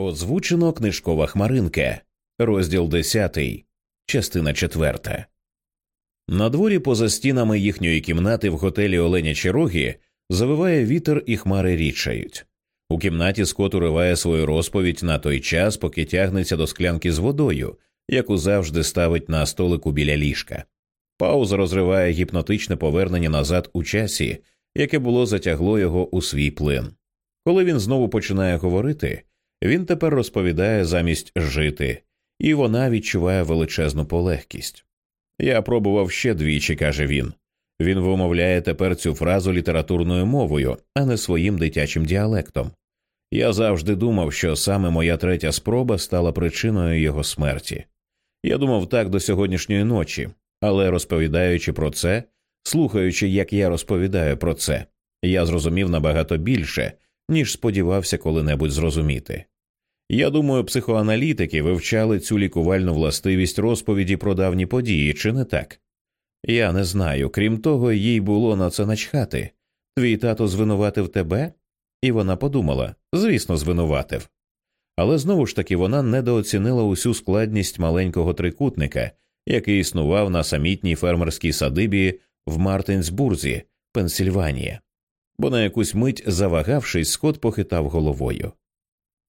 Озвучено книжкова хмаринка, розділ 10, частина 4. На дворі поза стінами їхньої кімнати в готелі Оленячі Роги завиває вітер і хмари річають. У кімнаті Скот уриває свою розповідь на той час, поки тягнеться до склянки з водою, яку завжди ставить на столику біля ліжка. Пауза розриває гіпнотичне повернення назад у часі, яке було затягло його у свій плин. Коли він знову починає говорити. Він тепер розповідає замість жити, і вона відчуває величезну полегкість. Я пробував ще двічі, каже він. Він вимовляє тепер цю фразу літературною мовою, а не своїм дитячим діалектом. Я завжди думав, що саме моя третя спроба стала причиною його смерті. Я думав так до сьогоднішньої ночі, але розповідаючи про це, слухаючи, як я розповідаю про це, я зрозумів набагато більше, ніж сподівався коли-небудь зрозуміти. Я думаю, психоаналітики вивчали цю лікувальну властивість розповіді про давні події, чи не так? Я не знаю. Крім того, їй було на це начхати. Твій тато звинуватив тебе? І вона подумала звісно, звинуватив. Але знову ж таки вона недооцінила усю складність маленького трикутника, який існував на самітній фермерській садибі в Мартинсбурзі, Пенсільванія бо на якусь мить, завагавшись, Скот похитав головою.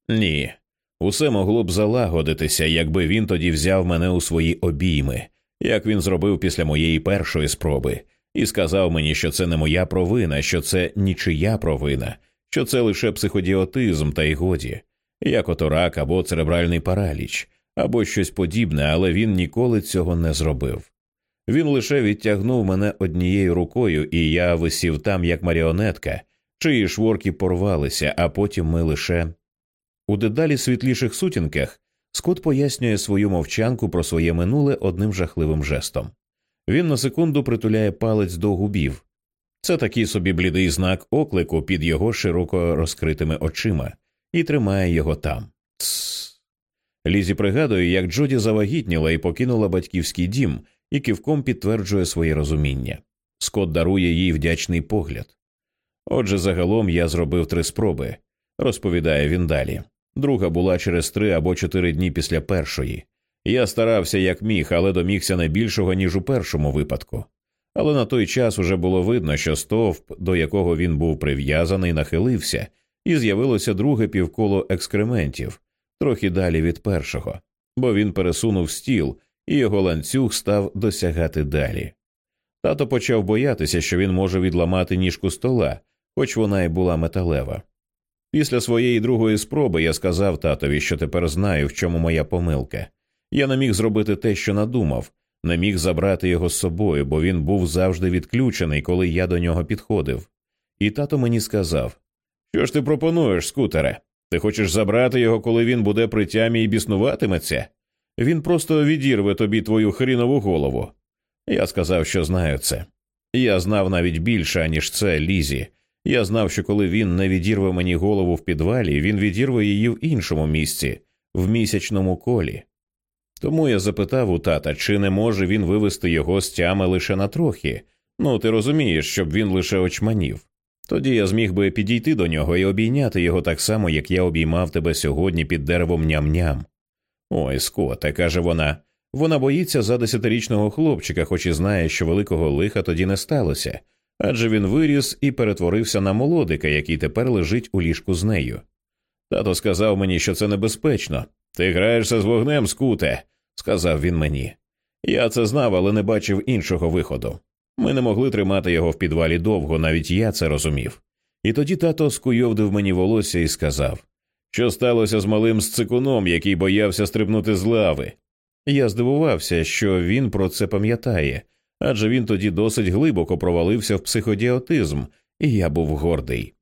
Ні, усе могло б залагодитися, якби він тоді взяв мене у свої обійми, як він зробив після моєї першої спроби, і сказав мені, що це не моя провина, що це нічия провина, що це лише психодіотизм, та й годі, як ото рак або церебральний параліч, або щось подібне, але він ніколи цього не зробив. Він лише відтягнув мене однією рукою, і я висів там, як маріонетка, чиї шворки порвалися, а потім ми лише. У дедалі світліших сутінках Скот пояснює свою мовчанку про своє минуле одним жахливим жестом. Він на секунду притуляє палець до губів. Це такий собі блідий знак оклику під його широко розкритими очима, і тримає його там. Тсс. Лізі пригадує, як Джоді завагітніла і покинула батьківський дім і кивком підтверджує своє розуміння. Скот дарує їй вдячний погляд. Отже, загалом я зробив три спроби, розповідає він далі. Друга була через три або чотири дні після першої. Я старався як міг, але домігся не більшого, ніж у першому випадку. Але на той час уже було видно, що стовп, до якого він був прив'язаний, нахилився, і з'явилося друге півколо екскрементів, трохи далі від першого, бо він пересунув стіл і його ланцюг став досягати далі. Тато почав боятися, що він може відламати ніжку стола, хоч вона й була металева. Після своєї другої спроби я сказав татові, що тепер знаю, в чому моя помилка. Я не міг зробити те, що надумав, не міг забрати його з собою, бо він був завжди відключений, коли я до нього підходив. І тато мені сказав Що ж ти пропонуєш, скутере? Ти хочеш забрати його, коли він буде при тямі і біснуватиметься? Він просто відірве тобі твою хрінову голову. Я сказав, що знаю це. Я знав навіть більше, ніж це, Лізі. Я знав, що коли він не відірве мені голову в підвалі, він відірве її в іншому місці, в місячному колі. Тому я запитав у тата, чи не може він вивести його з тями лише на трохи. Ну, ти розумієш, щоб він лише очманів. Тоді я зміг би підійти до нього і обійняти його так само, як я обіймав тебе сьогодні під деревом ням-ням. Ой, скоте, каже вона. Вона боїться за десятирічного хлопчика, хоч і знає, що великого лиха тоді не сталося, адже він виріс і перетворився на молодика, який тепер лежить у ліжку з нею. Тато сказав мені, що це небезпечно. Ти граєшся з вогнем, скуте, сказав він мені. Я це знав, але не бачив іншого виходу. Ми не могли тримати його в підвалі довго, навіть я це розумів. І тоді тато скуйовдив мені волосся і сказав що сталося з малим сцикуном, який боявся стрибнути з лави. Я здивувався, що він про це пам'ятає, адже він тоді досить глибоко провалився в психодіотизм, і я був гордий.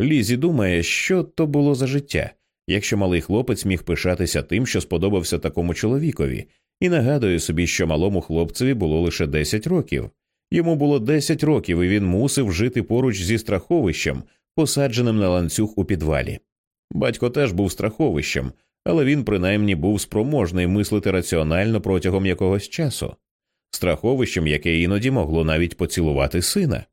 Лізі думає, що то було за життя, якщо малий хлопець міг пишатися тим, що сподобався такому чоловікові, і нагадує собі, що малому хлопцеві було лише 10 років. Йому було 10 років, і він мусив жити поруч зі страховищем, посадженим на ланцюг у підвалі. Батько теж був страховищем, але він принаймні був спроможний мислити раціонально протягом якогось часу, страховищем, яке іноді могло навіть поцілувати сина.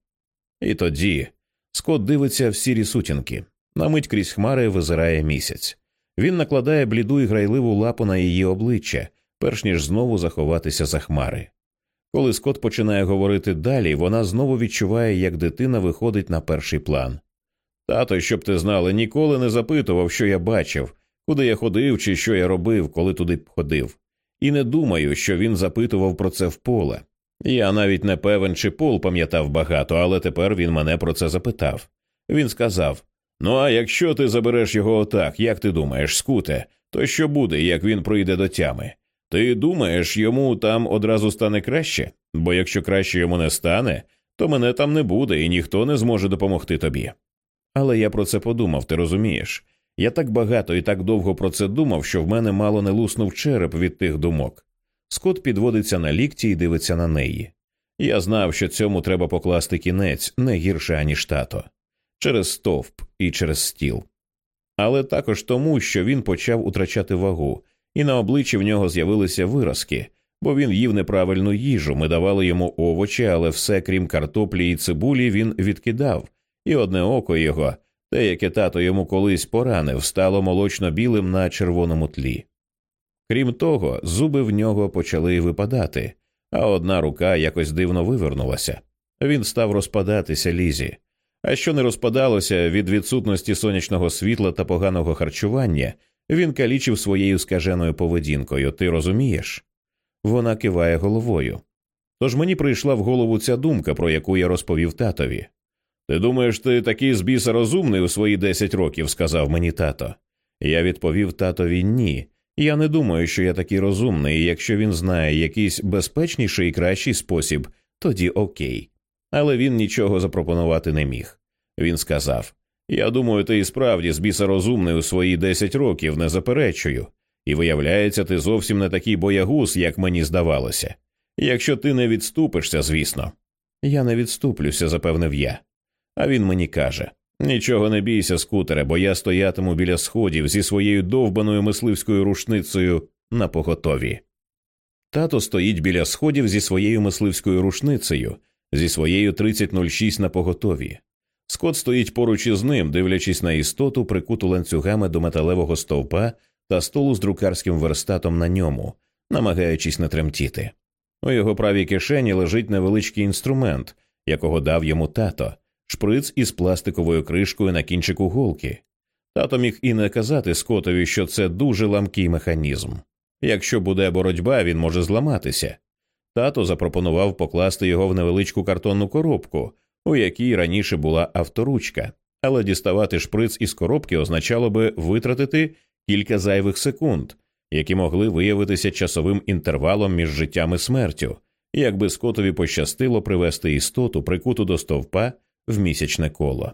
І тоді Скот дивиться в сірі сутінки, на мить крізь хмари визирає місяць. Він накладає бліду і грайливу лапу на її обличчя, перш ніж знову заховатися за хмари. Коли Скот починає говорити далі, вона знову відчуває, як дитина виходить на перший план. Тато, щоб ти знала, ніколи не запитував, що я бачив, куди я ходив чи що я робив, коли туди ходив. І не думаю, що він запитував про це в поле. Я навіть не певен, чи Пол пам'ятав багато, але тепер він мене про це запитав. Він сказав Ну, а якщо ти забереш його отак, як ти думаєш, скуте, то що буде, як він прийде до тями? Ти думаєш, йому там одразу стане краще? Бо якщо краще йому не стане, то мене там не буде і ніхто не зможе допомогти тобі. Але я про це подумав, ти розумієш? Я так багато і так довго про це думав, що в мене мало не луснув череп від тих думок. Скот підводиться на лікті і дивиться на неї. Я знав, що цьому треба покласти кінець не гірше, аніж тато, через стовп і через стіл. Але також тому, що він почав утрачати вагу, і на обличчі в нього з'явилися виразки, бо він їв неправильну їжу. Ми давали йому овочі, але все, крім картоплі і цибулі, він відкидав, і одне око його, те, яке тато йому колись поранив, стало молочно білим на червоному тлі. Крім того, зуби в нього почали випадати, а одна рука якось дивно вивернулася. Він став розпадатися лізі. А що не розпадалося від відсутності сонячного світла та поганого харчування, він калічив своєю скаженою поведінкою, ти розумієш? Вона киває головою. Тож мені прийшла в голову ця думка, про яку я розповів татові. Ти думаєш, ти такий з біса розумний у свої десять років, сказав мені тато. Я відповів татові ні. Я не думаю, що я такий розумний, і якщо він знає якийсь безпечніший і кращий спосіб, тоді окей. Але він нічого запропонувати не міг. Він сказав Я думаю, ти і справді з біса розумний у свої десять років, не заперечую, і виявляється, ти зовсім не такий боягуз, як мені здавалося. Якщо ти не відступишся, звісно. Я не відступлюся, запевнив я. А він мені каже Нічого не бійся, скутере, бо я стоятиму біля сходів зі своєю довбаною мисливською рушницею на поготові. Тато стоїть біля сходів зі своєю мисливською рушницею, зі своєю 3006 на поготові. Скот стоїть поруч із ним, дивлячись на істоту, прикуту ланцюгами до металевого стовпа та столу з друкарським верстатом на ньому, намагаючись не тремтіти. У його правій кишені лежить невеличкий інструмент, якого дав йому тато шприц із пластиковою кришкою на кінчику голки. Тато міг і не казати Скотові, що це дуже ламкий механізм. Якщо буде боротьба, він може зламатися. Тато запропонував покласти його в невеличку картонну коробку, у якій раніше була авторучка, але діставати шприц із коробки означало би витратити кілька зайвих секунд, які могли виявитися часовим інтервалом між життям і смертю, якби Скотові пощастило привести істоту, прикуту до стовпа в місячне коло.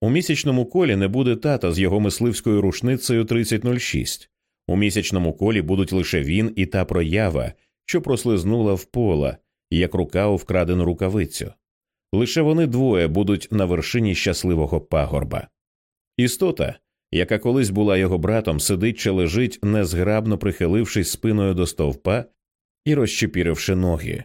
У місячному колі не буде тата з його мисливською рушницею 3006. У місячному колі будуть лише він і та проява, що прослизнула в пола, як рука у вкрадену рукавицю. Лише вони двоє будуть на вершині щасливого пагорба. Істота, яка колись була його братом, сидить чи лежить, незграбно прихилившись спиною до стовпа і розчепіривши ноги.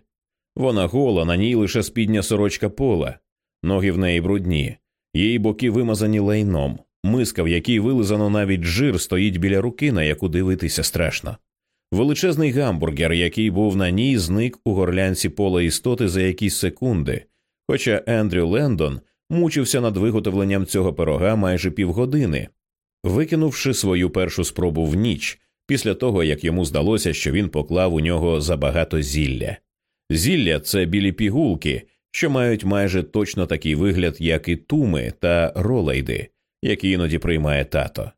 Вона гола, на ній лише спідня сорочка пола, ноги в неї брудні, її боки вимазані лайном, миска, в якій вилизано навіть жир, стоїть біля руки, на яку дивитися страшно. Величезний гамбургер, який був на ній, зник у горлянці пола істоти за якісь секунди, хоча Ендрю Лендон мучився над виготовленням цього пирога майже півгодини, викинувши свою першу спробу в ніч після того, як йому здалося, що він поклав у нього забагато зілля. Зілля це білі пігулки, що мають майже точно такий вигляд, як і туми та ролейди, які іноді приймає тато.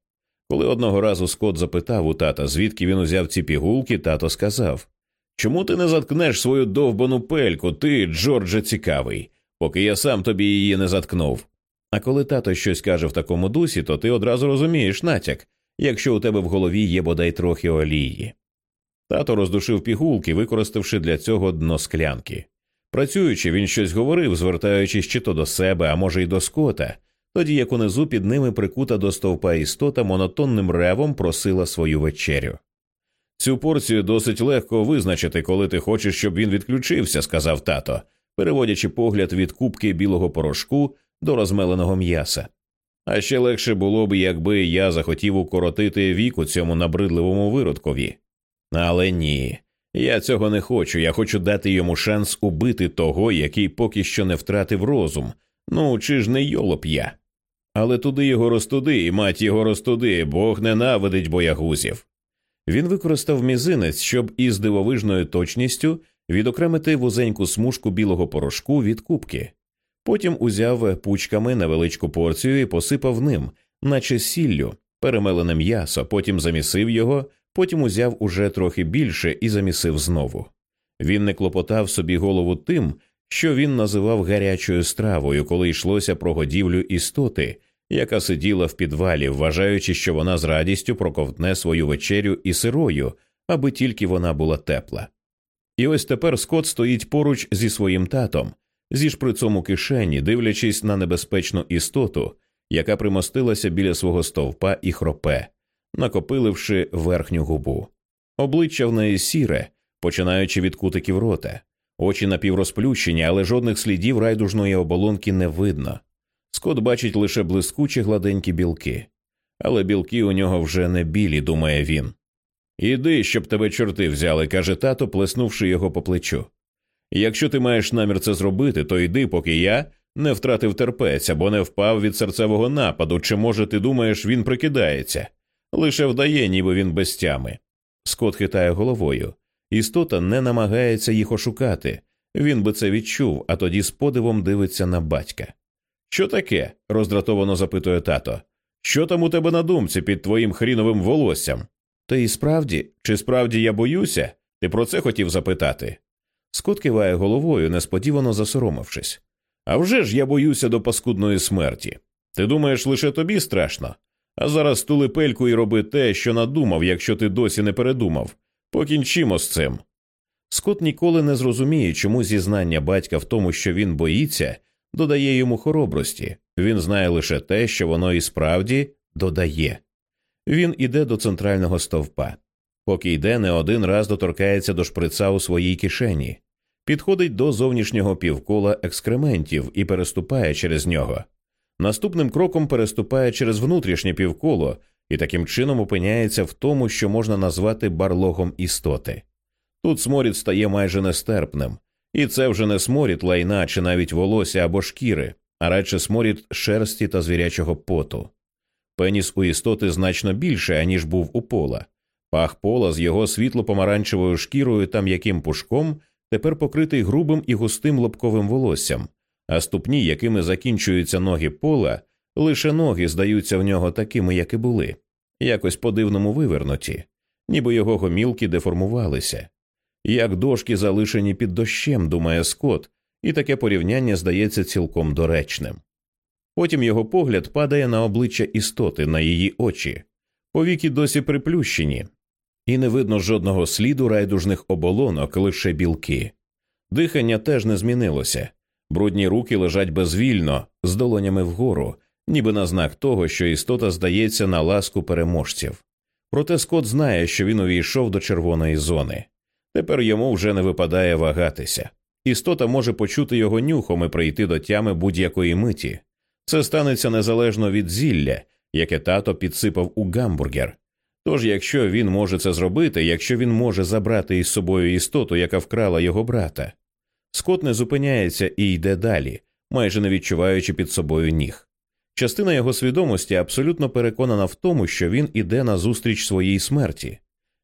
Коли одного разу Скот запитав у тата, звідки він узяв ці пігулки, тато сказав Чому ти не заткнеш свою довбану пельку, ти, Джордже, цікавий, поки я сам тобі її не заткнув. А коли тато щось каже в такому дусі, то ти одразу розумієш натяк, якщо у тебе в голові є бодай трохи олії. Тато роздушив пігулки, використавши для цього дно склянки. Працюючи, він щось говорив, звертаючись чи то до себе, а може й до скота, тоді як унизу під ними прикута до стовпа істота монотонним ревом просила свою вечерю. Цю порцію досить легко визначити, коли ти хочеш, щоб він відключився, сказав тато, переводячи погляд від кубки білого порошку до розмеленого м'яса. А ще легше було б, якби я захотів укоротити віку цьому набридливому виродкові. Але ні, я цього не хочу. Я хочу дати йому шанс убити того, який поки що не втратив розум. Ну чи ж не йолоп я? Але туди його розтуди, і мать його розтуди, Бог ненавидить боягузів. Він використав мізинець, щоб із дивовижною точністю відокремити вузеньку смужку білого порошку від кубки. Потім узяв пучками невеличку порцію і посипав ним, наче сіллю, перемелене м'ясо, потім замісив його, потім узяв уже трохи більше і замісив знову. Він не клопотав собі голову тим, що він називав гарячою стравою, коли йшлося про годівлю істоти, яка сиділа в підвалі, вважаючи, що вона з радістю проковтне свою вечерю і сирою, аби тільки вона була тепла. І ось тепер Скот стоїть поруч зі своїм татом, зі шприцом у кишені, дивлячись на небезпечну істоту, яка примостилася біля свого стовпа і хропе, накопиливши верхню губу. Обличчя в неї сіре, починаючи від кутиків рота, очі напіврозплющені, але жодних слідів райдужної оболонки не видно. Скот бачить лише блискучі гладенькі білки, але білки у нього вже не білі, думає він. Іди, щоб тебе чорти взяли, каже тато, плеснувши його по плечу. Якщо ти маєш намір це зробити, то йди, поки я не втратив терпець або не впав від серцевого нападу, чи, може, ти думаєш, він прикидається, лише вдає, ніби він без тями. Скот хитає головою. Істота не намагається їх ошукати. Він би це відчув, а тоді з подивом дивиться на батька. Що таке? роздратовано запитує тато. Що там у тебе на думці під твоїм хріновим волоссям? Та і справді, чи справді я боюся? Ти про це хотів запитати? Скот киває головою, несподівано засоромившись. «А вже ж я боюся до паскудної смерті. Ти думаєш, лише тобі страшно? А зараз стули пельку і роби те, що надумав, якщо ти досі не передумав. Покінчимо з цим. Скот ніколи не зрозуміє, чому зізнання батька в тому, що він боїться, додає йому хоробрості. Він знає лише те, що воно і справді додає. Він іде до центрального стовпа. Поки йде, не один раз доторкається до шприца у своїй кишені, підходить до зовнішнього півкола екскрементів і переступає через нього. Наступним кроком переступає через внутрішнє півколо і таким чином опиняється в тому, що можна назвати барлогом істоти. Тут сморід стає майже нестерпним, і це вже не сморід лайна чи навіть волосся або шкіри, а радше сморід шерсті та звірячого поту. Пеніс у істоти значно більше, аніж був у пола. Пах пола з його світло помаранчевою шкірою та м'яким пушком тепер покритий грубим і густим лобковим волоссям, а ступні, якими закінчуються ноги пола, лише ноги здаються в нього такими, як і були, якось по дивному вивернуті, ніби його гомілки деформувалися. Як дошки залишені під дощем, думає Скот, і таке порівняння здається цілком доречним. Потім його погляд падає на обличчя істоти, на її очі, повіки досі приплющені, і не видно жодного сліду райдужних оболонок, лише білки. Дихання теж не змінилося, брудні руки лежать безвільно, з долонями вгору, ніби на знак того, що істота здається на ласку переможців. Проте Скот знає, що він увійшов до червоної зони. Тепер йому вже не випадає вагатися. Істота може почути його нюхом і прийти до тями будь-якої миті. Це станеться незалежно від зілля, яке тато підсипав у гамбургер. Тож, якщо він може це зробити, якщо він може забрати із собою істоту, яка вкрала його брата, Скот не зупиняється і йде далі, майже не відчуваючи під собою ніг. Частина його свідомості абсолютно переконана в тому, що він іде назустріч своїй смерті.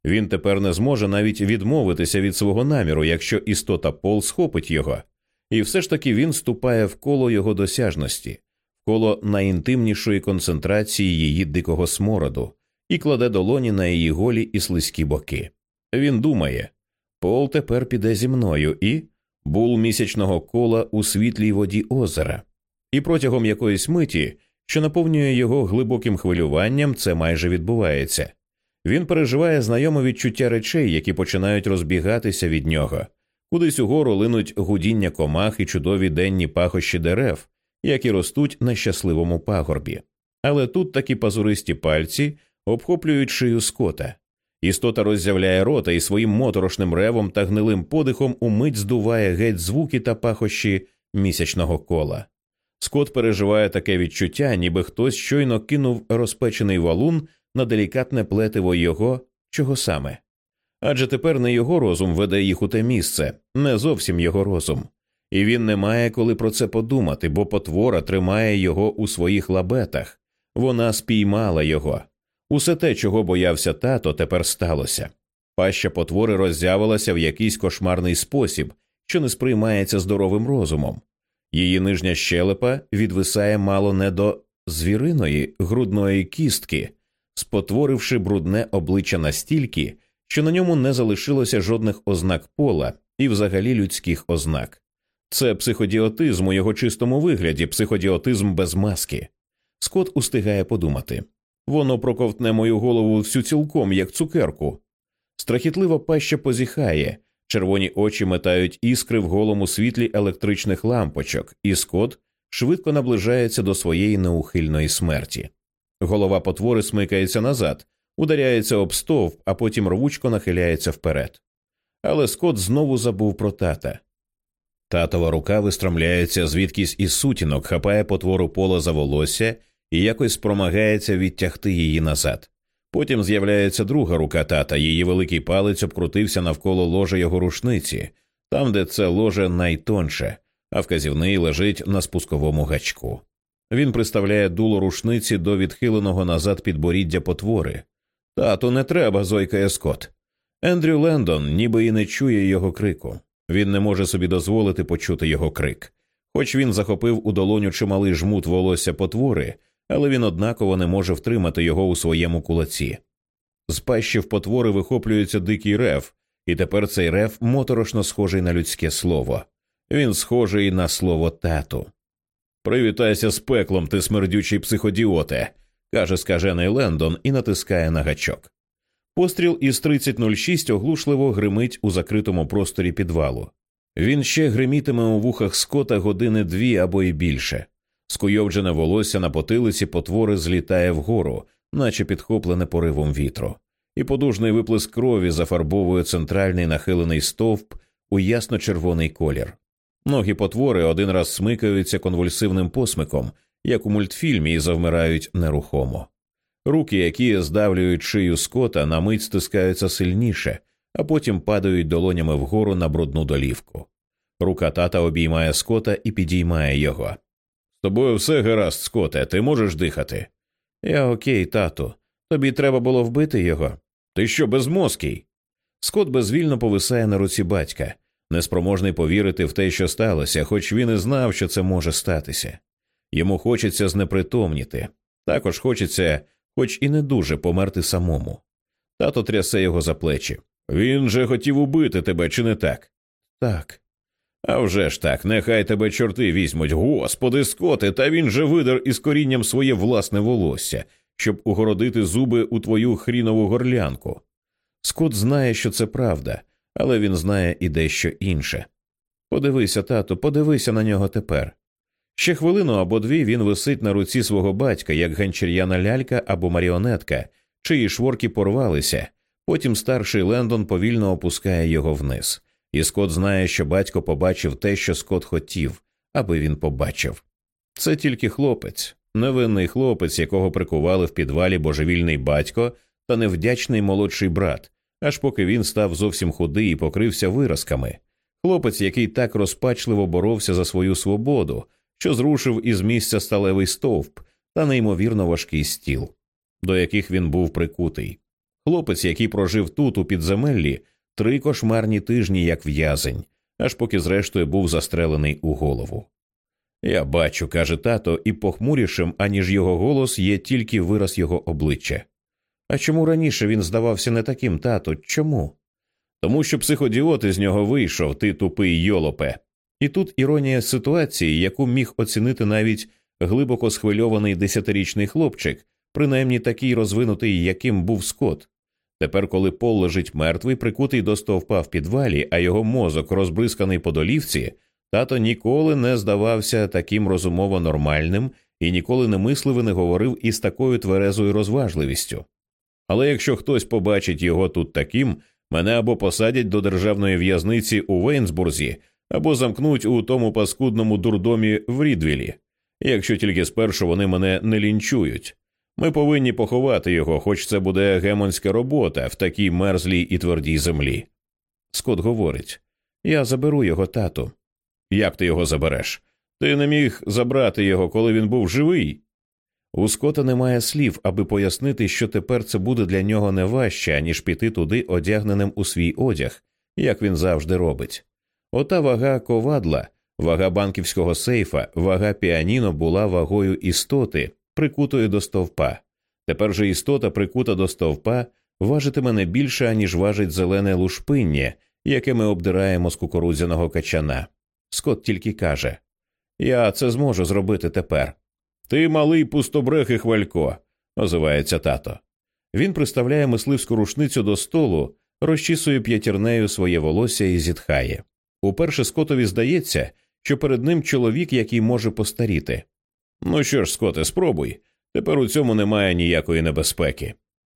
Він тепер не зможе навіть відмовитися від свого наміру, якщо істота Пол схопить його, і все ж таки він ступає в коло його досяжності, в коло найінтимнішої концентрації її дикого смороду, і кладе долоні на її голі і слизькі боки. Він думає Пол тепер піде зі мною і бул місячного кола у світлій воді озера, і протягом якоїсь миті, що наповнює його глибоким хвилюванням, це майже відбувається. Він переживає знайоме відчуття речей, які починають розбігатися від нього, кудись угору линуть гудіння комах і чудові денні пахощі дерев, які ростуть на щасливому пагорбі. Але тут такі пазуристі пальці обхоплюють шию скота. Істота роззявляє рота і своїм моторошним ревом та гнилим подихом умить здуває геть звуки та пахощі місячного кола. Скот переживає таке відчуття, ніби хтось щойно кинув розпечений валун на делікатне плетиво його чого саме. Адже тепер не його розум веде їх у те місце, не зовсім його розум, і він не має коли про це подумати, бо потвора тримає його у своїх лабетах, вона спіймала його. Усе те, чого боявся тато, тепер сталося. Паща потвори роззявилася в якийсь кошмарний спосіб, що не сприймається здоровим розумом. Її нижня щелепа відвисає мало не до звіриної грудної кістки, спотворивши брудне обличчя настільки, що на ньому не залишилося жодних ознак пола і взагалі людських ознак. Це психодіотизм у його чистому вигляді, психодіотизм без маски. Скот устигає подумати воно проковтне мою голову всю цілком, як цукерку. Страхітлива паща позіхає, червоні очі метають іскри в голому світлі електричних лампочок, і скот швидко наближається до своєї неухильної смерті. Голова потвори смикається назад, ударяється об стовп, а потім рвучко нахиляється вперед. Але Скот знову забув про тата. Татова рука вистромляється звідкись із сутінок, хапає потвору пола за волосся і якось спромагається відтягти її назад. Потім з'являється друга рука тата, її великий палець обкрутився навколо ложа його рушниці, там, де це ложе найтонше, а вказівний лежить на спусковому гачку. Він приставляє дуло рушниці до відхиленого назад підборіддя потвори. Тату, не треба, зойкає Скот. Ендрю Лендон ніби і не чує його крику. Він не може собі дозволити почути його крик. Хоч він захопив у долоню чималий жмут волосся потвори, але він однаково не може втримати його у своєму кулаці. З пащів потвори вихоплюється дикий рев, і тепер цей рев моторошно схожий на людське слово. Він схожий на слово тату. Привітайся з пеклом, ти смердючий психодіоте, каже скажений Лендон і натискає на гачок. Постріл із 3006 оглушливо гримить у закритому просторі підвалу. Він ще гримітиме у вухах скота години дві або й більше. Скуйовджене волосся на потилиці потвори злітає вгору, наче підхоплене поривом вітру, і подужний виплеск крові зафарбовує центральний нахилений стовп у ясно-червоний колір. Ноги потвори один раз смикаються конвульсивним посмиком, як у мультфільмі, і завмирають нерухомо. Руки, які здавлюють шию скота, на мить стискаються сильніше, а потім падають долонями вгору на брудну долівку. Рука тата обіймає скота і підіймає його. З тобою все гаразд, скоте, ти можеш дихати. Я окей, тату. Тобі треба було вбити його. Ти що, безмозкий? Скот безвільно повисає на руці батька, неспроможний повірити в те, що сталося, хоч він і знав, що це може статися. Йому хочеться знепритомніти, також хочеться, хоч і не дуже, померти самому. Тато трясе його за плечі. Він же хотів убити тебе, чи не так? Так. «А вже ж так, нехай тебе чорти візьмуть, господи, скоти, та він же видер із корінням своє власне волосся, щоб угородити зуби у твою хрінову горлянку. Скот знає, що це правда, але він знає і дещо інше. Подивися, тату, подивися на нього тепер. Ще хвилину або дві він висить на руці свого батька, як ганчір'яна лялька або маріонетка, чиї шворки порвалися, потім старший Лендон повільно опускає його вниз і Скот знає, що батько побачив те, що Скот хотів, аби він побачив. Це тільки хлопець, невинний хлопець, якого прикували в підвалі божевільний батько та невдячний молодший брат, аж поки він став зовсім худий і покрився виразками. Хлопець, який так розпачливо боровся за свою свободу, що зрушив із місця сталевий стовп та неймовірно важкий стіл, до яких він був прикутий. Хлопець, який прожив тут, у підземеллі, три кошмарні тижні як в'язень, аж поки зрештою був застрелений у голову. Я бачу, каже тато, і похмурішим, аніж його голос, є тільки вираз його обличчя. А чому раніше він здавався не таким тато? Чому? Тому що психодіот із нього вийшов, ти тупий йолопе. І тут іронія ситуації, яку міг оцінити навіть глибоко схвильований десятирічний хлопчик, принаймні такий розвинутий, яким був Скот. Тепер, коли Пол лежить мертвий, прикутий до стовпа в підвалі, а його мозок розбризканий по долівці, тато ніколи не здавався таким розумово нормальним і ніколи не мислив і не говорив із такою тверезою розважливістю. Але якщо хтось побачить його тут таким, мене або посадять до державної в'язниці у Вейнсбурзі, або замкнуть у тому паскудному дурдомі в Рідвілі. якщо тільки спершу вони мене не лінчують. Ми повинні поховати його, хоч це буде гемонська робота в такій мерзлій і твердій землі. Скот говорить Я заберу його тату. Як ти його забереш? Ти не міг забрати його, коли він був живий. У Скота немає слів, аби пояснити, що тепер це буде для нього не важче, аніж піти туди одягненим у свій одяг, як він завжди робить. Ота вага ковадла, вага банківського сейфа, вага піаніно була вагою істоти, прикутої до стовпа. Тепер же істота, прикута до стовпа, важитиме не більше, аніж важить зелене лушпиння, яке ми обдираємо з кукурудзяного качана. Скот тільки каже Я це зможу зробити тепер. Ти малий пустобрех і хвалько, озивається тато. Він приставляє мисливську рушницю до столу, розчісує п'ятірнею своє волосся і зітхає. Уперше Скотові здається, що перед ним чоловік, який може постаріти. Ну що ж, Скоте, спробуй. Тепер у цьому немає ніякої небезпеки.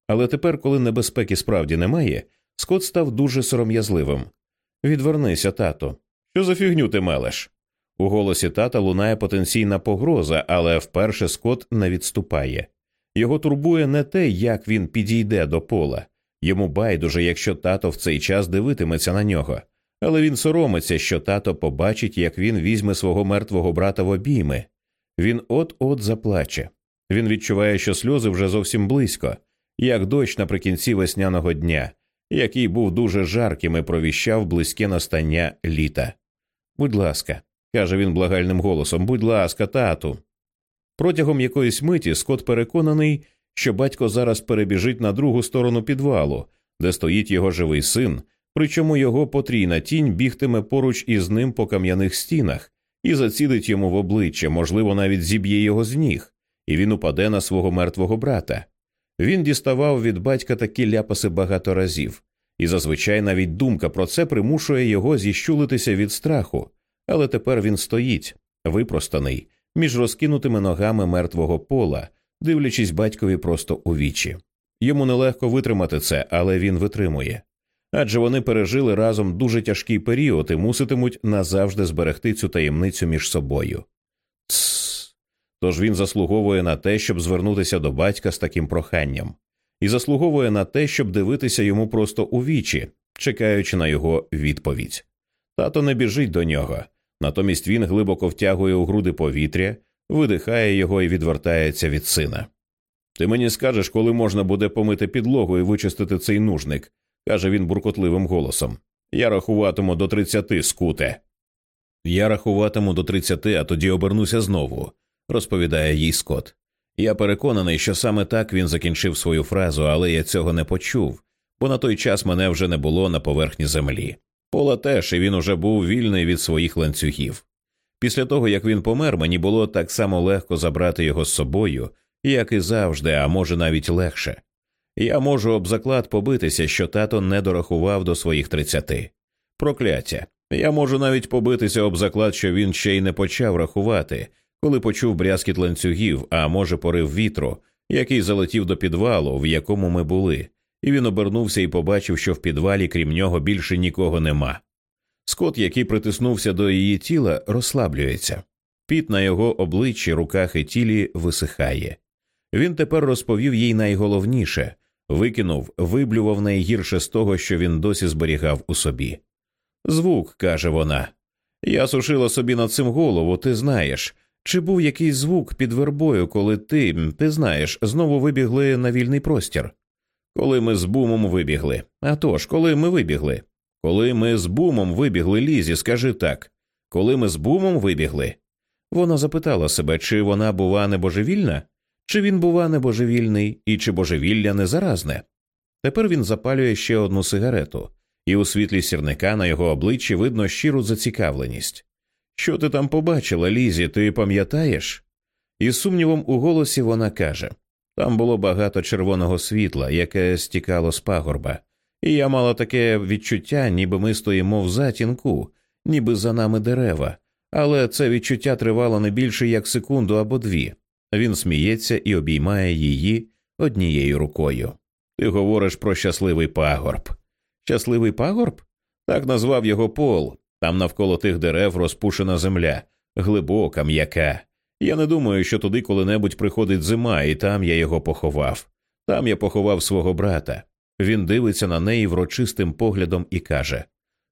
Але тепер, коли небезпеки справді немає, Скот став дуже сором'язливим. Відвернися, тато. Що за фігню ти мелеш? У голосі тата лунає потенційна погроза, але вперше Скот не відступає. Його турбує не те, як він підійде до пола. Йому байдуже, якщо тато в цей час дивитиметься на нього, але він соромиться, що тато побачить, як він візьме свого мертвого брата в обійми. Він от-от заплаче. Він відчуває, що сльози вже зовсім близько, як дощ наприкінці весняного дня, який був дуже жарким і провіщав близьке настання літа. Будь ласка, каже він благальним голосом, будь ласка, тату. Протягом якоїсь миті Скот переконаний, що батько зараз перебіжить на другу сторону підвалу, де стоїть його живий син, причому його потрійна тінь бігтиме поруч із ним по кам'яних стінах і зацідить йому в обличчя, можливо, навіть зіб'є його з ніг, і він упаде на свого мертвого брата. Він діставав від батька такі ляпаси багато разів, і зазвичай навіть думка про це примушує його зіщулитися від страху, але тепер він стоїть, випростаний, між розкинутими ногами мертвого пола, дивлячись батькові просто у вічі. Йому нелегко витримати це, але він витримує. Адже вони пережили разом дуже тяжкий період і муситимуть назавжди зберегти цю таємницю між собою. Тсс. Тож він заслуговує на те, щоб звернутися до батька з таким проханням, і заслуговує на те, щоб дивитися йому просто у вічі, чекаючи на його відповідь. Тато не біжить до нього, натомість він глибоко втягує у груди повітря, видихає його і відвертається від сина. Ти мені скажеш, коли можна буде помити підлогу і вичистити цей нужник, каже він буркотливим голосом. Я рахуватиму до тридцяти, скуте. Я рахуватиму до тридцяти, а тоді обернуся знову, розповідає їй Скот. Я переконаний, що саме так він закінчив свою фразу, але я цього не почув, бо на той час мене вже не було на поверхні землі. Пола теж і він уже був вільний від своїх ланцюгів. Після того, як він помер, мені було так само легко забрати його з собою, як і завжди, а може навіть легше. Я можу об заклад побитися, що тато не дорахував до своїх тридцяти. Прокляття. Я можу навіть побитися об заклад, що він ще й не почав рахувати, коли почув брязкіт ланцюгів, а може, порив вітру, який залетів до підвалу, в якому ми були, і він обернувся і побачив, що в підвалі, крім нього, більше нікого нема. Скот, який притиснувся до її тіла, розслаблюється. Піт на його обличчі, руках і тілі висихає. Він тепер розповів їй найголовніше викинув, виблював найгірше з того, що він досі зберігав у собі. Звук, каже вона. Я сушила собі над цим голову, ти знаєш. Чи був якийсь звук під вербою, коли ти, ти знаєш, знову вибігли на вільний простір? Коли ми з бумом вибігли. А тож, коли ми вибігли? Коли ми з бумом вибігли лізі, скажи так. Коли ми з бумом вибігли? Вона запитала себе, чи вона, бува, не божевільна, чи він, бува, не божевільний, і чи божевілля не заразне. Тепер він запалює ще одну сигарету, і у світлі сірника на його обличчі видно щиру зацікавленість. Що ти там побачила, Лізі, ти пам'ятаєш? Із сумнівом у голосі вона каже там було багато червоного світла, яке стікало з пагорба, і я мала таке відчуття, ніби ми стоїмо в затінку, ніби за нами дерева, але це відчуття тривало не більше як секунду або дві. Він сміється і обіймає її однією рукою. Ти говориш про щасливий пагорб. Щасливий пагорб? Так назвав його Пол. Там навколо тих дерев розпушена земля, глибока, м'яка. Я не думаю, що туди коли-небудь приходить зима, і там я його поховав. Там я поховав свого брата. Він дивиться на неї врочистим поглядом і каже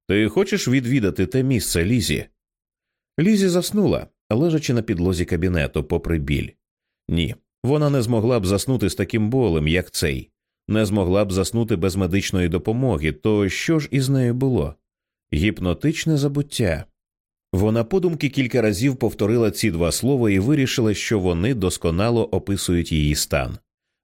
Ти хочеш відвідати те місце, Лізі? Лізі заснула, лежачи на підлозі кабінету, попри біль. Ні, вона не змогла б заснути з таким болем, як цей, не змогла б заснути без медичної допомоги, то що ж із нею було? Гіпнотичне забуття. Вона подумки кілька разів повторила ці два слова і вирішила, що вони досконало описують її стан.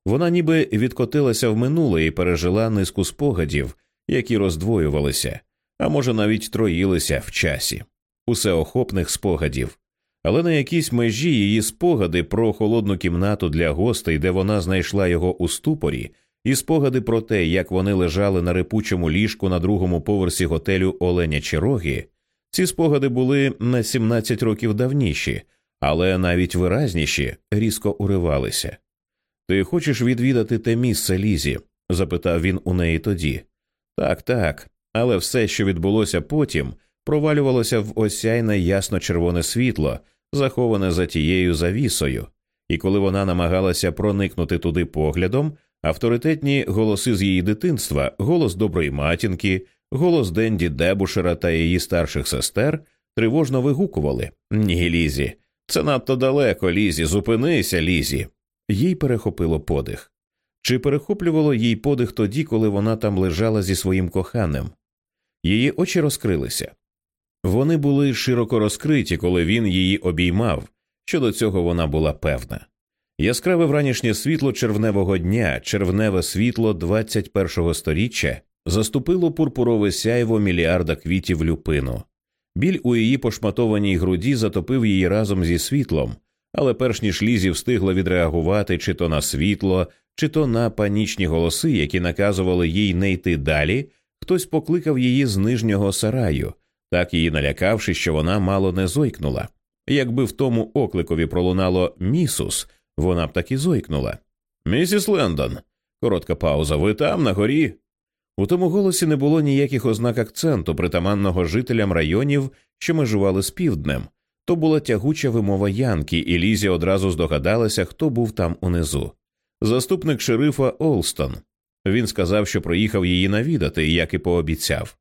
Вона ніби відкотилася в минуле і пережила низку спогадів, які роздвоювалися, а може навіть троїлися в часі, усеохопних спогадів. Але на якійсь межі її спогади про холодну кімнату для гостей, де вона знайшла його у ступорі, і спогади про те, як вони лежали на рипучому ліжку на другому поверсі готелю Оленя Чирогі, ці спогади були на 17 років давніші, але навіть виразніші різко уривалися. Ти хочеш відвідати те місце Лізі? запитав він у неї тоді. Так, так, але все, що відбулося потім, провалювалося в осяйне ясно червоне світло, заховане за тією завісою, і коли вона намагалася проникнути туди поглядом, авторитетні голоси з її дитинства, голос доброї матінки, голос Денді Дебушера та її старших сестер тривожно вигукували Ні, Лізі, це надто далеко, Лізі, зупинися, Лізі. Їй перехопило подих. Чи перехоплювало їй подих тоді, коли вона там лежала зі своїм коханим? Її очі розкрилися. Вони були широко розкриті, коли він її обіймав. Щодо цього вона була певна. Яскраве вранішнє світло червневого дня, червневе світло 21-го сторіччя заступило пурпурове сяйво мільярда квітів люпину. Біль у її пошматованій груді затопив її разом зі світлом, але перш ніж Лізі встигла відреагувати чи то на світло, чи то на панічні голоси, які наказували їй не йти далі, хтось покликав її з нижнього сараю, так її налякавши, що вона мало не зойкнула. Якби в тому окликові пролунало місус, вона б так і зойкнула. Місіс Лендон. Коротка пауза. Ви там, на горі? У тому голосі не було ніяких ознак акценту, притаманного жителям районів, що межували з півднем. То була тягуча вимова Янки, і Лізі одразу здогадалася, хто був там унизу. Заступник шерифа Олстон. Він сказав, що проїхав її навідати, як і пообіцяв.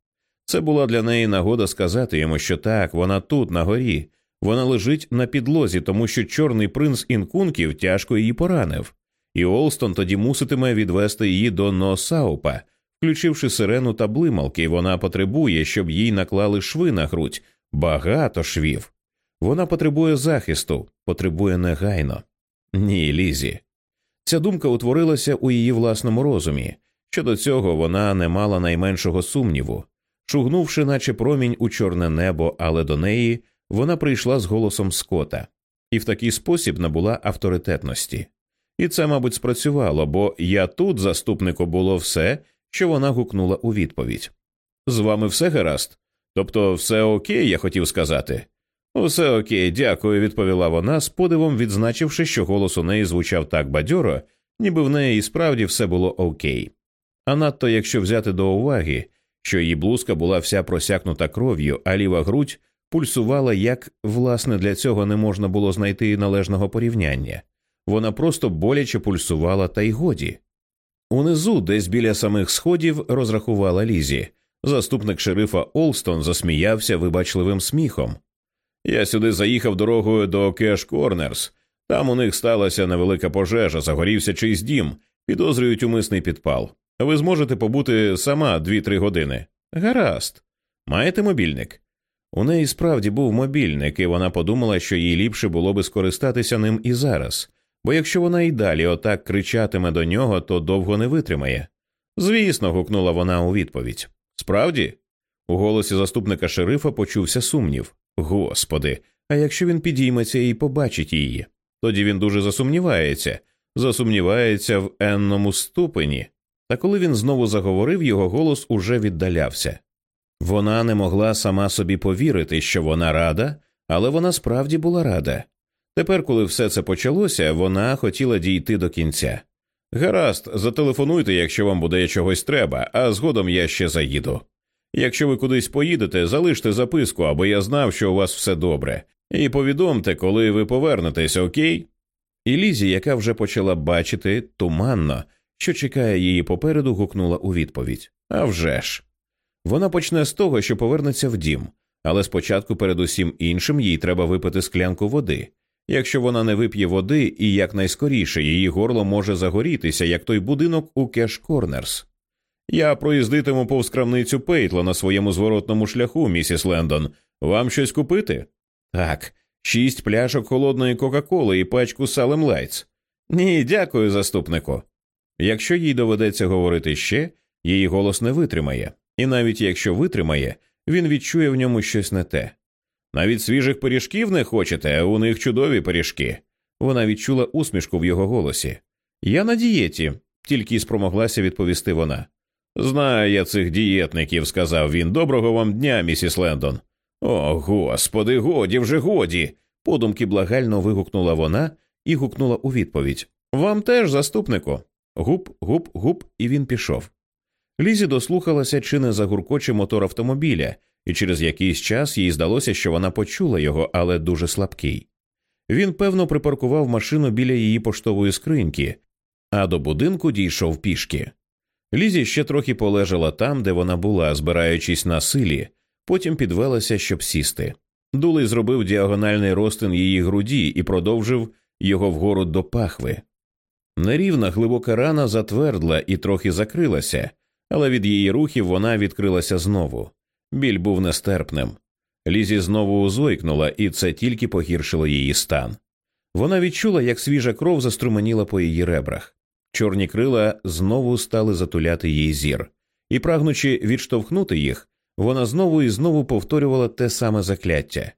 Це була для неї нагода сказати йому, що так, вона тут, на горі, вона лежить на підлозі, тому що чорний принц інкунків тяжко її поранив, і Олстон тоді муситиме відвести її до Носаупа, включивши сирену та блималки, вона потребує, щоб їй наклали шви на грудь, багато швів. Вона потребує захисту, потребує негайно. Ні, Лізі. Ця думка утворилася у її власному розумі. Щодо цього вона не мала найменшого сумніву. Шугнувши, наче промінь у чорне небо, але до неї вона прийшла з голосом Скота і в такий спосіб набула авторитетності. І це, мабуть, спрацювало, бо я тут, заступнику, було все, що вона гукнула у відповідь. З вами все гаразд? Тобто, все окей, я хотів сказати. Усе окей, дякую, відповіла вона, з подивом відзначивши, що голос у неї звучав так бадьоро, ніби в неї і справді все було окей. А надто якщо взяти до уваги, що її блузка була вся просякнута кров'ю, а ліва грудь пульсувала, як власне для цього не можна було знайти належного порівняння. Вона просто боляче пульсувала та й годі. Унизу, десь біля самих сходів, розрахувала Лізі. Заступник шерифа Олстон засміявся вибачливим сміхом. Я сюди заїхав дорогою до Кеш Корнерс. Там у них сталася невелика пожежа, загорівся чийсь дім, підозрюють умисний підпал. Ви зможете побути сама дві-три години. Гаразд. Маєте мобільник? У неї справді був мобільник, і вона подумала, що їй ліпше було би скористатися ним і зараз, бо якщо вона і далі отак кричатиме до нього, то довго не витримає. Звісно, гукнула вона у відповідь. Справді? У голосі заступника шерифа почувся сумнів. Господи, а якщо він підійметься і побачить її, тоді він дуже засумнівається, засумнівається в енному ступені. Та коли він знову заговорив, його голос уже віддалявся. Вона не могла сама собі повірити, що вона рада, але вона справді була рада. Тепер, коли все це почалося, вона хотіла дійти до кінця. Гаразд, зателефонуйте, якщо вам буде чогось треба, а згодом я ще заїду. Якщо ви кудись поїдете, залиште записку, аби я знав, що у вас все добре, І повідомте, коли ви повернетесь, окей? І Лізі, яка вже почала бачити туманно, що чекає її попереду, гукнула у відповідь «А вже ж!». Вона почне з того, що повернеться в дім, але спочатку, перед усім іншим, їй треба випити склянку води. Якщо вона не вип'є води і якнайскоріше її горло може загорітися, як той будинок у Кеш Корнерс. Я проїздитиму повз крамницю Пейтла на своєму зворотному шляху, місіс Лендон. Вам щось купити? Так, шість пляшок холодної Кока-Коли і пачку Салем Лайтс. Ні, дякую, заступнику. Якщо їй доведеться говорити ще, її голос не витримає, і навіть якщо витримає, він відчує в ньому щось не те. Навіть свіжих пиріжків не хочете, у них чудові пиріжки. Вона відчула усмішку в його голосі. Я на дієті, тільки спромоглася відповісти вона. Знаю я цих дієтників, сказав він. Доброго вам дня, місіс Лендон. О, господи, годі вже годі. Подумки благально вигукнула вона і гукнула у відповідь Вам теж, заступнику. Гуп, гуп, гуп, і він пішов. Лізі дослухалася, чи не загуркоче мотор автомобіля, і через якийсь час їй здалося, що вона почула його, але дуже слабкий. Він, певно, припаркував машину біля її поштової скриньки, а до будинку дійшов пішки. Лізі ще трохи полежала там, де вона була, збираючись на силі, потім підвелася, щоб сісти. Дулей зробив діагональний розтин її груді і продовжив його вгору до пахви. Нерівна глибока рана затвердла і трохи закрилася, але від її рухів вона відкрилася знову. Біль був нестерпним. Лізі знову узойкнула, і це тільки погіршило її стан. Вона відчула, як свіжа кров заструменіла по її ребрах. Чорні крила знову стали затуляти її зір, і, прагнучи відштовхнути їх, вона знову і знову повторювала те саме закляття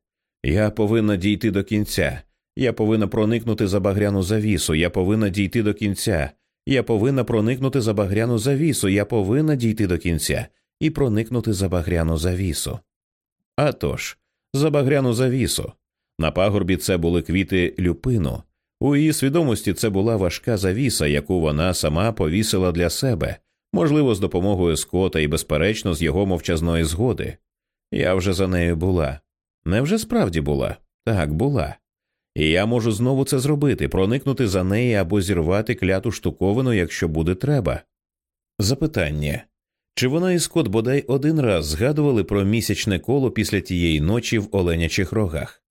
Я повинна дійти до кінця, я повинна проникнути за багряну завісу, я повинна дійти до кінця, я повинна проникнути за багряну завісу, я повинна дійти до кінця і проникнути за багряну завісу. А тож, за багряну завісу. На пагорбі це були квіти люпину. У її свідомості це була важка завіса, яку вона сама повісила для себе, можливо, з допомогою скота і, безперечно, з його мовчазної згоди. Я вже за нею була. Невже справді була? Так, була. І я можу знову це зробити, проникнути за неї або зірвати кляту штуковину, якщо буде треба. Запитання чи вона і Скот бодай один раз згадували про місячне коло після тієї ночі в оленячих рогах?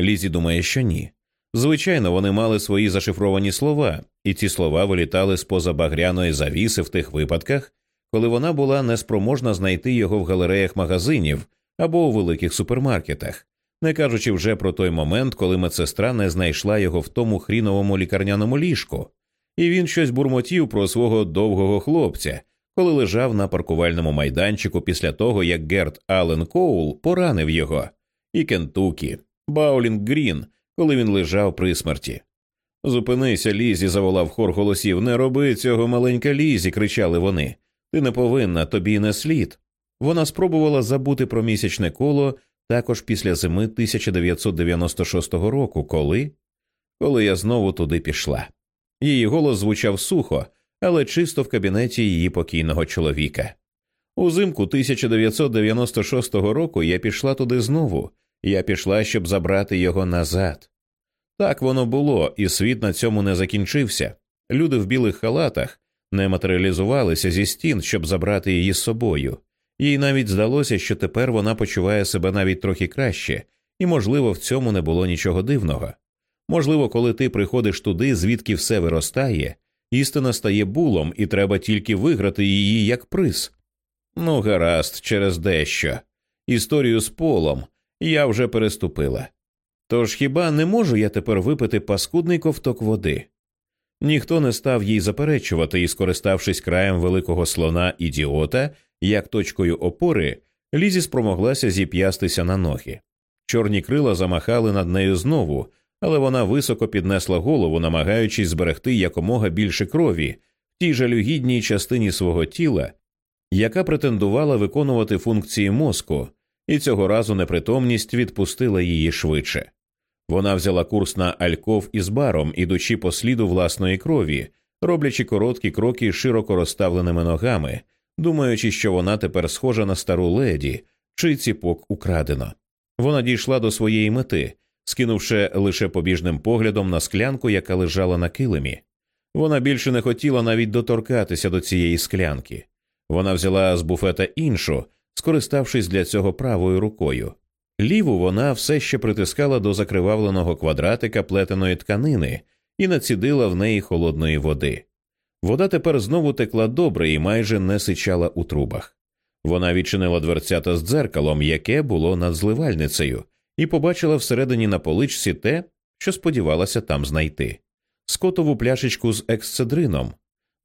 Лізі думає, що ні. Звичайно, вони мали свої зашифровані слова, і ці слова вилітали з поза багряної завіси в тих випадках, коли вона була неспроможна знайти його в галереях магазинів або у великих супермаркетах, не кажучи вже про той момент, коли медсестра не знайшла його в тому хріновому лікарняному ліжку, і він щось бурмотів про свого довгого хлопця, коли лежав на паркувальному майданчику після того, як Герт Аллен Коул поранив його, і Кентукі, Баулінг Грін, коли він лежав при смерті. Зупинися, Лізі, заволав хор голосів. Не роби цього маленька Лізі, кричали вони. Ти не повинна, тобі не слід. Вона спробувала забути про місячне коло також після зими 1996 року, коли коли я знову туди пішла. Її голос звучав сухо, але чисто в кабінеті її покійного чоловіка. Узимку 1996 року я пішла туди знову, я пішла, щоб забрати його назад. Так воно було, і світ на цьому не закінчився. Люди в білих халатах не матеріалізувалися зі стін, щоб забрати її з собою. Їй навіть здалося, що тепер вона почуває себе навіть трохи краще, і, можливо, в цьому не було нічого дивного. Можливо, коли ти приходиш туди, звідки все виростає, істина стає булом, і треба тільки виграти її як приз. Ну, гаразд, через дещо. Історію з полом я вже переступила. Тож хіба не можу я тепер випити паскудний ковток води? Ніхто не став їй заперечувати і, скориставшись краєм великого слона ідіота, як точкою опори, Лізі спромоглася зіп'ястися на ноги. Чорні крила замахали над нею знову, але вона високо піднесла голову, намагаючись зберегти якомога більше крові в тій жалюгідній частині свого тіла, яка претендувала виконувати функції мозку, і цього разу непритомність відпустила її швидше. Вона взяла курс на альков із баром, ідучи по сліду власної крові, роблячи короткі кроки широко розставленими ногами, думаючи, що вона тепер схожа на стару леді, чи ціпок украдено. Вона дійшла до своєї мети, скинувши лише побіжним поглядом на склянку, яка лежала на килимі. Вона більше не хотіла навіть доторкатися до цієї склянки. Вона взяла з буфета іншу, скориставшись для цього правою рукою. Ліву вона все ще притискала до закривавленого квадратика плетеної тканини і націдила в неї холодної води. Вода тепер знову текла добре і майже не сичала у трубах. Вона відчинила дверцята з дзеркалом, яке було над зливальницею, і побачила всередині на поличці те, що сподівалася там знайти скотову пляшечку з ексцедрином.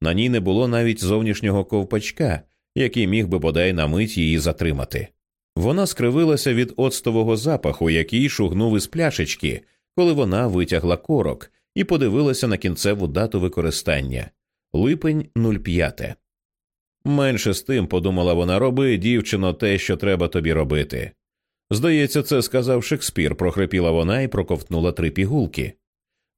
На ній не було навіть зовнішнього ковпачка, який міг би бодай на мить її затримати. Вона скривилася від оцтового запаху, який шугнув із пляшечки, коли вона витягла корок і подивилася на кінцеву дату використання липень 05. Менше з тим, подумала вона, роби, дівчино, те, що треба тобі робити. Здається, це сказав Шекспір, прохрипіла вона і проковтнула три пігулки.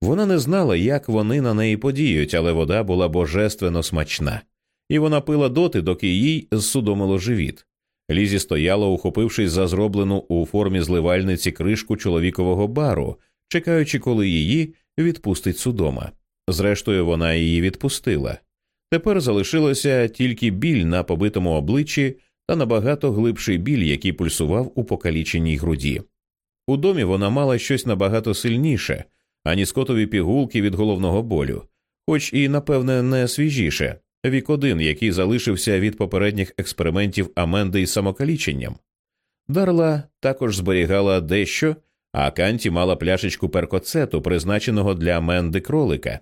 Вона не знала, як вони на неї подіють, але вода була божественно смачна, і вона пила доти, доки їй зсудомило живіт. Лізі стояла, ухопившись за зроблену у формі зливальниці кришку чоловікового бару, чекаючи, коли її відпустить судома. Зрештою, вона її відпустила. Тепер залишилося тільки біль на побитому обличчі та набагато глибший біль, який пульсував у покаліченій груді. У домі вона мала щось набагато сильніше, ані скотові пігулки від головного болю, хоч і, напевне, не свіжіше вік один, який залишився від попередніх експериментів Аменди із самокаліченням. Дарла також зберігала дещо, а Канті мала пляшечку перкоцету, призначеного для Аменди кролика.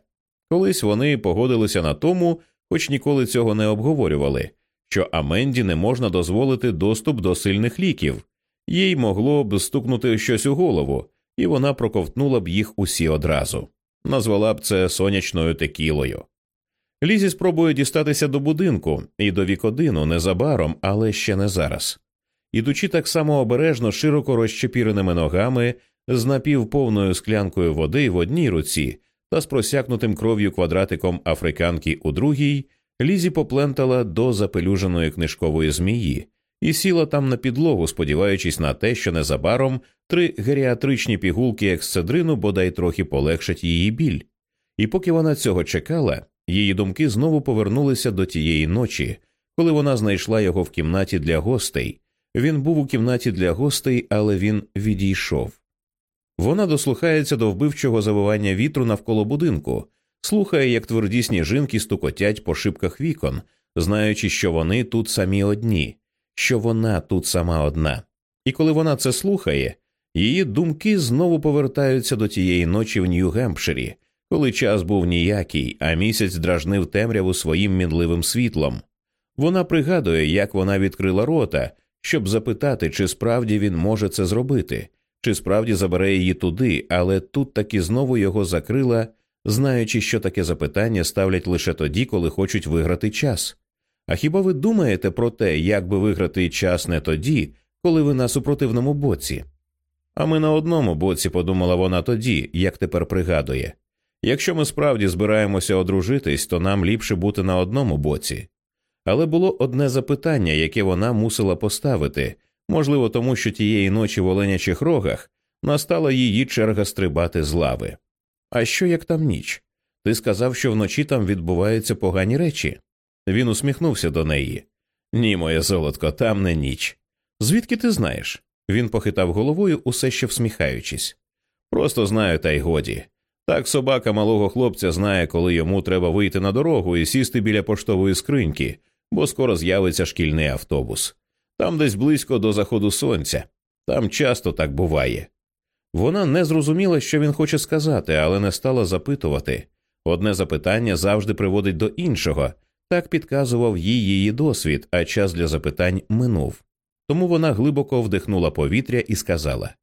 Колись вони погодилися на тому, хоч ніколи цього не обговорювали, що Аменді не можна дозволити доступ до сильних ліків, їй могло б стукнути щось у голову, і вона проковтнула б їх усі одразу, назвала б це сонячною текілою. Лізі спробує дістатися до будинку і до вікодину незабаром, але ще не зараз. Ідучи так само обережно, широко розчепіреними ногами, з напівповною склянкою води в одній руці та з просякнутим кров'ю квадратиком африканки у другій, Лізі поплентала до запелюженої книжкової змії і сіла там на підлогу, сподіваючись на те, що незабаром три геріатричні пігулки ексцедрину бодай трохи полегшать її біль. І поки вона цього чекала, її думки знову повернулися до тієї ночі, коли вона знайшла його в кімнаті для гостей. Він був у кімнаті для гостей, але він відійшов. Вона дослухається до вбивчого завивання вітру навколо будинку, слухає, як тверді сніжинки стукотять по шибках вікон, знаючи, що вони тут самі одні, що вона тут сама одна. І коли вона це слухає, її думки знову повертаються до тієї ночі в Нью-Гемпширі, коли час був ніякий, а місяць дражнив темряву своїм мінливим світлом. Вона пригадує, як вона відкрила рота, щоб запитати, чи справді він може це зробити, чи справді забере її туди, але тут таки знову його закрила, знаючи, що таке запитання ставлять лише тоді, коли хочуть виграти час. А хіба ви думаєте про те, як би виграти час не тоді, коли ви на супротивному боці? А ми на одному боці, подумала вона тоді, як тепер пригадує. Якщо ми справді збираємося одружитись, то нам ліпше бути на одному боці. Але було одне запитання, яке вона мусила поставити, можливо, тому що тієї ночі в оленячих рогах настала її черга стрибати з лави. А що як там ніч? Ти сказав, що вночі там відбуваються погані речі. Він усміхнувся до неї. Ні, моє золотко, там не ніч. Звідки ти знаєш? Він похитав головою, усе ще всміхаючись. Просто знаю, та й годі. Так собака малого хлопця знає, коли йому треба вийти на дорогу і сісти біля поштової скриньки, бо скоро з'явиться шкільний автобус. Там десь близько до заходу сонця, там часто так буває. Вона не зрозуміла, що він хоче сказати, але не стала запитувати. Одне запитання завжди приводить до іншого, так підказував їй її досвід, а час для запитань минув. Тому вона глибоко вдихнула повітря і сказала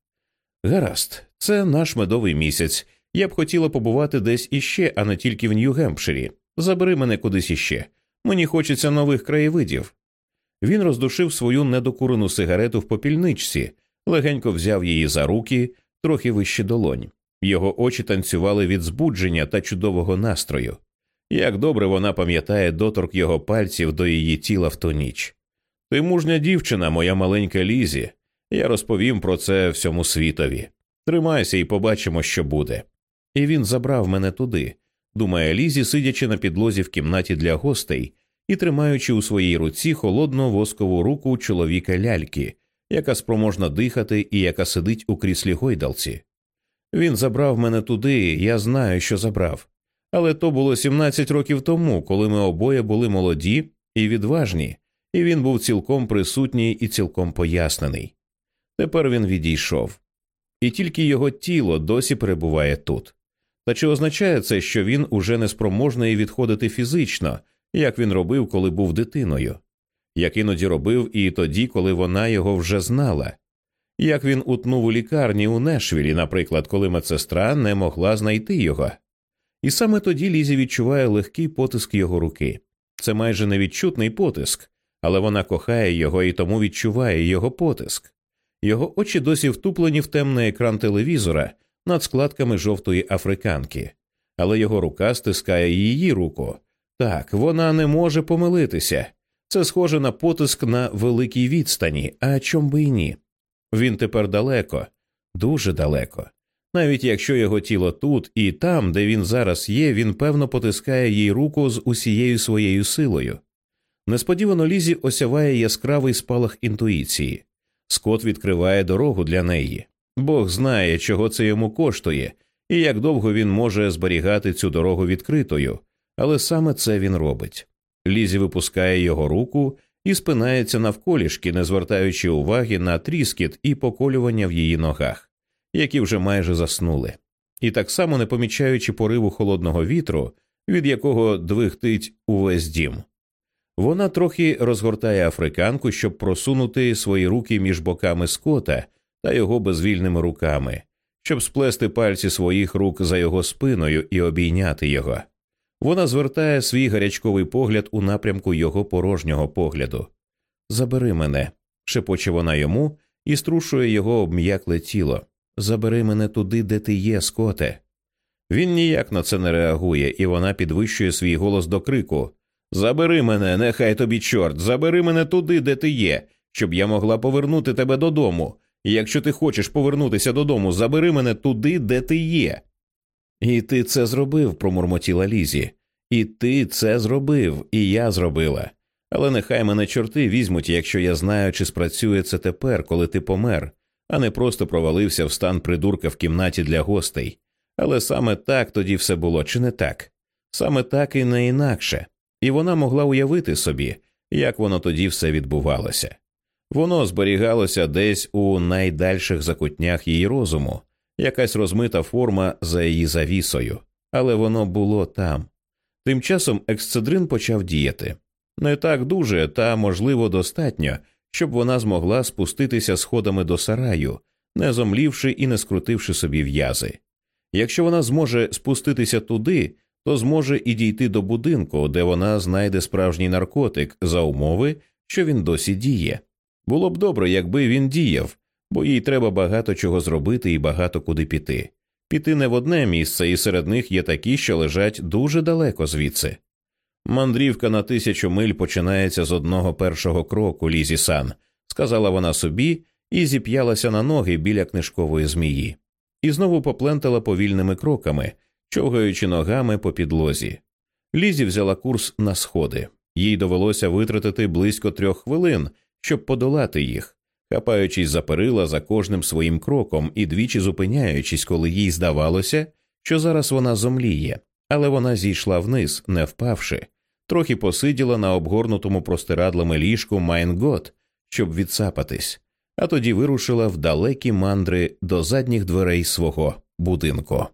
Гаразд, це наш медовий місяць. Я б хотіла побувати десь іще, а не тільки в Нью-Гемпширі. Забери мене кудись іще. Мені хочеться нових краєвидів. Він роздушив свою недокурену сигарету в попільничці, легенько взяв її за руки, трохи вище долонь. Його очі танцювали від збудження та чудового настрою. Як добре вона пам'ятає доторк його пальців до її тіла в ту ніч. Ти мужня дівчина, моя маленька Лізі. Я розповім про це всьому світові. Тримайся і побачимо, що буде. І він забрав мене туди, думає Лізі, сидячи на підлозі в кімнаті для гостей і тримаючи у своїй руці холодну воскову руку чоловіка ляльки, яка спроможна дихати і яка сидить у кріслі гойдалці. Він забрав мене туди, я знаю, що забрав. Але то було 17 років тому, коли ми обоє були молоді і відважні, і він був цілком присутній і цілком пояснений. Тепер він відійшов, і тільки його тіло досі перебуває тут. Та чи означає це, що він уже неспроможний відходити фізично, як він робив, коли був дитиною, як іноді робив і тоді, коли вона його вже знала, як він утнув у лікарні у Нешвілі, наприклад, коли медсестра не могла знайти його. І саме тоді Лізі відчуває легкий потиск його руки. Це майже невідчутний потиск, але вона кохає його і тому відчуває його потиск. Його очі досі втуплені в темний екран телевізора над складками жовтої африканки, але його рука стискає її руку. Так, вона не може помилитися. Це схоже на потиск на великій відстані, а чом би й ні. Він тепер далеко, дуже далеко. Навіть якщо його тіло тут і там, де він зараз є, він певно потискає їй руку з усією своєю силою. Несподівано Лізі осяває яскравий спалах інтуїції. Скот відкриває дорогу для неї. Бог знає, чого це йому коштує, і як довго він може зберігати цю дорогу відкритою, але саме це він робить. Лізі випускає його руку і спинається навколішки, не звертаючи уваги на тріскіт і поколювання в її ногах, які вже майже заснули, і так само не помічаючи пориву холодного вітру, від якого двигтить увесь дім. Вона трохи розгортає африканку, щоб просунути свої руки між боками скота та його безвільними руками, щоб сплести пальці своїх рук за його спиною і обійняти його. Вона звертає свій гарячковий погляд у напрямку його порожнього погляду. Забери мене, шепоче вона йому і струшує його обм'якле тіло. Забери мене туди, де ти є, скоте. Він ніяк на це не реагує, і вона підвищує свій голос до крику Забери мене, нехай тобі чорт, забери мене туди, де ти є, щоб я могла повернути тебе додому. Якщо ти хочеш повернутися додому, забери мене туди, де ти є. І ти це зробив, промурмотіла Лізі. І ти це зробив, і я зробила. Але нехай мене чорти візьмуть, якщо я знаю, чи спрацює це тепер, коли ти помер, а не просто провалився в стан придурка в кімнаті для гостей. Але саме так тоді все було, чи не так? Саме так і не інакше, і вона могла уявити собі, як воно тоді все відбувалося. Воно зберігалося десь у найдальших закутнях її розуму, якась розмита форма за її завісою, але воно було там. Тим часом ексцедрин почав діяти не так дуже, та, можливо, достатньо, щоб вона змогла спуститися сходами до сараю, не зомлівши і не скрутивши собі в'язи. Якщо вона зможе спуститися туди, то зможе і дійти до будинку, де вона знайде справжній наркотик за умови, що він досі діє. Було б добре, якби він діяв, бо їй треба багато чого зробити і багато куди піти. Піти не в одне місце, і серед них є такі, що лежать дуже далеко звідси. Мандрівка на тисячу миль починається з одного першого кроку, Лізі Сан, сказала вона собі і зіп'ялася на ноги біля книжкової змії, і знову поплентала повільними кроками, човгаючи ногами по підлозі. Лізі взяла курс на сходи. Їй довелося витратити близько трьох хвилин, щоб подолати їх, хапаючись за перила за кожним своїм кроком і двічі зупиняючись, коли їй здавалося, що зараз вона зомліє, але вона зійшла вниз, не впавши, трохи посиділа на обгорнутому простирадлами ліжку Майнгот, щоб відсапатись, а тоді вирушила в далекі мандри до задніх дверей свого будинку.